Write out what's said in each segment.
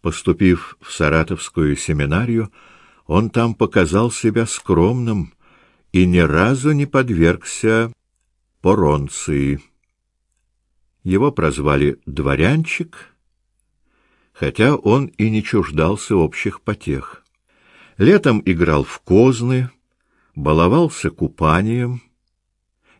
Поступив в Саратовскую семинарию, он там показал себя скромным и ни разу не подвергся поронции. Его прозвали дворянчик, хотя он и не чуждался общих потех. Летом играл в козны, баловался купанием,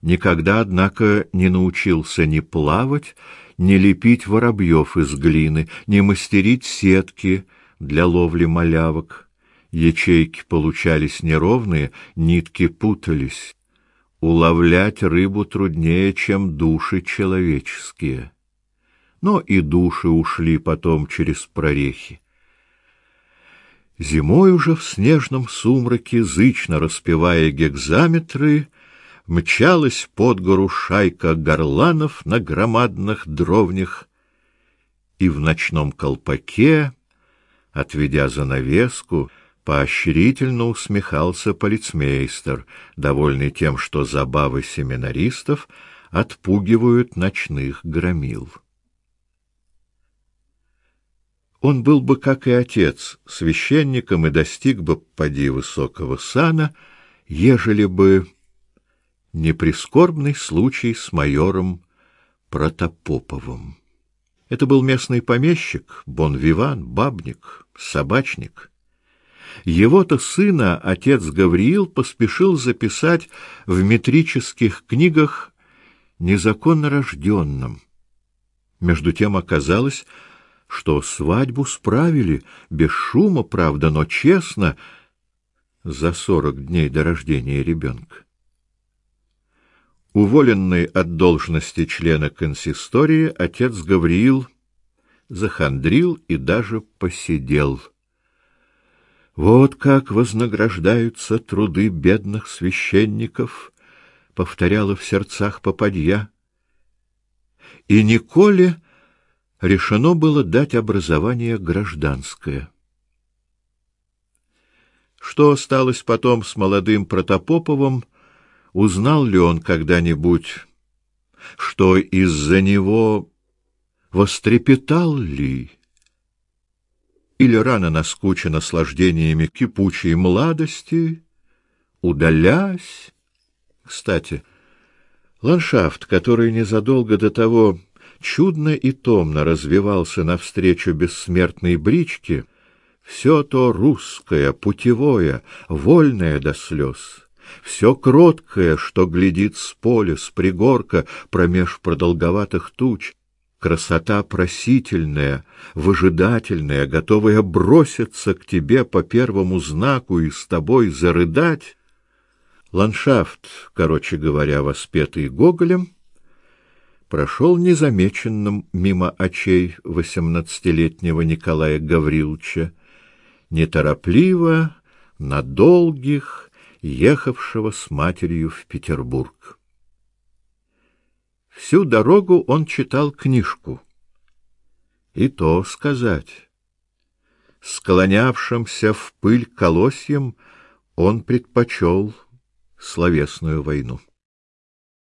никогда, однако, не научился ни плавать, ни лепить воробьев из глины, ни мастерить сетки для ловли малявок. Ячейки получались неровные, нитки путались. Уловлять рыбу труднее, чем души человеческие. Но и души ушли потом через прорехи. Зимой уже в снежном сумраке, зычно распевая гекзаметры, мчалась под гору шайка горланов на громадных дровнях, и в ночном колпаке, отведя занавеску, поощрительно усмехался полицмейстер, довольный тем, что забавы семинаристов отпугивают ночных громил. Он был бы, как и отец, священником и достиг бы поди высокого сана, ежели бы не прискорбный случай с майором Протопоповым. Это был местный помещик, бон-виван, бабник, собачник. Его-то сына отец Гавриил поспешил записать в метрических книгах незаконно рожденным. Между тем оказалось, что свадьбу справили, без шума, правда, но честно, за сорок дней до рождения ребенка. Уволенный от должности члена консистории, отец Гавриил захандрил и даже посидел. Вот как вознаграждаются труды бедных священников, повторяла в сердцах попадья. И Николе решено было дать образование гражданское. Что осталось потом с молодым Протопоповым, узнал ли он когда-нибудь, что из-за него вострепетал ли? Или рано наскучен наслаждениями кипучей молодости, удалясь? Кстати, ландшафт, который незадолго до того чудно и томно развивался навстречу бессмертной бричке, все то русское, путевое, вольное до слез, все кроткое, что глядит с поля, с пригорка, промеж продолговатых туч, красота просительная, выжидательная, готовая броситься к тебе по первому знаку и с тобой зарыдать, ландшафт, короче говоря, воспетый Гоголем, прошел незамеченным мимо очей восемнадцатилетнего Николая Гавриловича, неторопливо, на долгих, ехавшего с матерью в Петербург. Всю дорогу он читал книжку. И то сказать, склонявшимся в пыль колосьем он предпочел словесную войну.